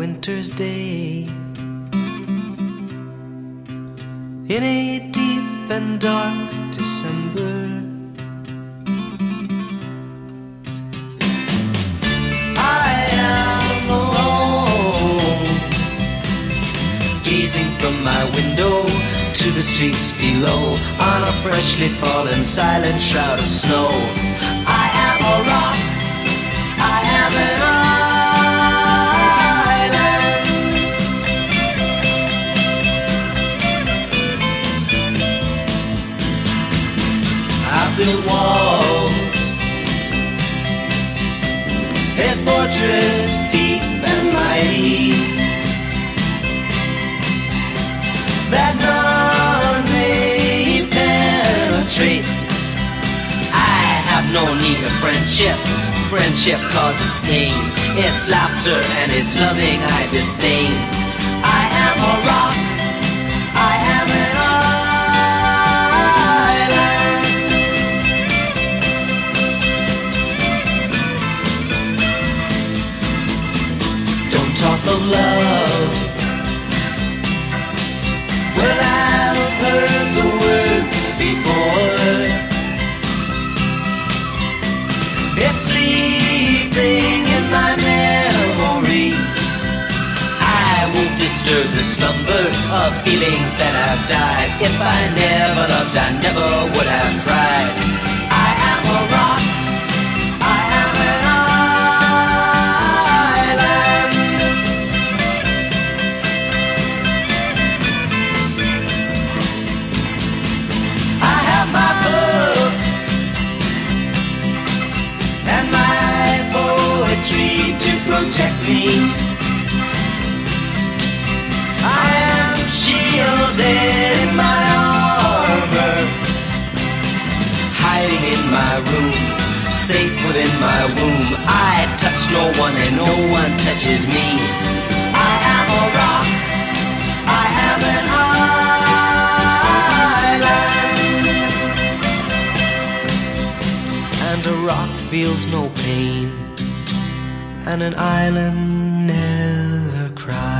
winter's day. In a deep and dark December. I am alone, gazing from my window to the streets below on a freshly fallen silent shroud of snow. I am built walls, a fortress deep and mighty that none may penetrate. I have no need of friendship. Friendship causes pain. It's laughter and it's loving I disdain. I am a Don't talk of love. Well, I've heard the word before. It's sleeping in my memory. I won't disturb the slumber of feelings that have died. If I never loved, I never would have cried. To protect me. I am shielded in my armor, hiding in my room, safe within my womb. I touch no one and no one touches me. I am a rock. I am an island. And a rock feels no pain, and an island never cries.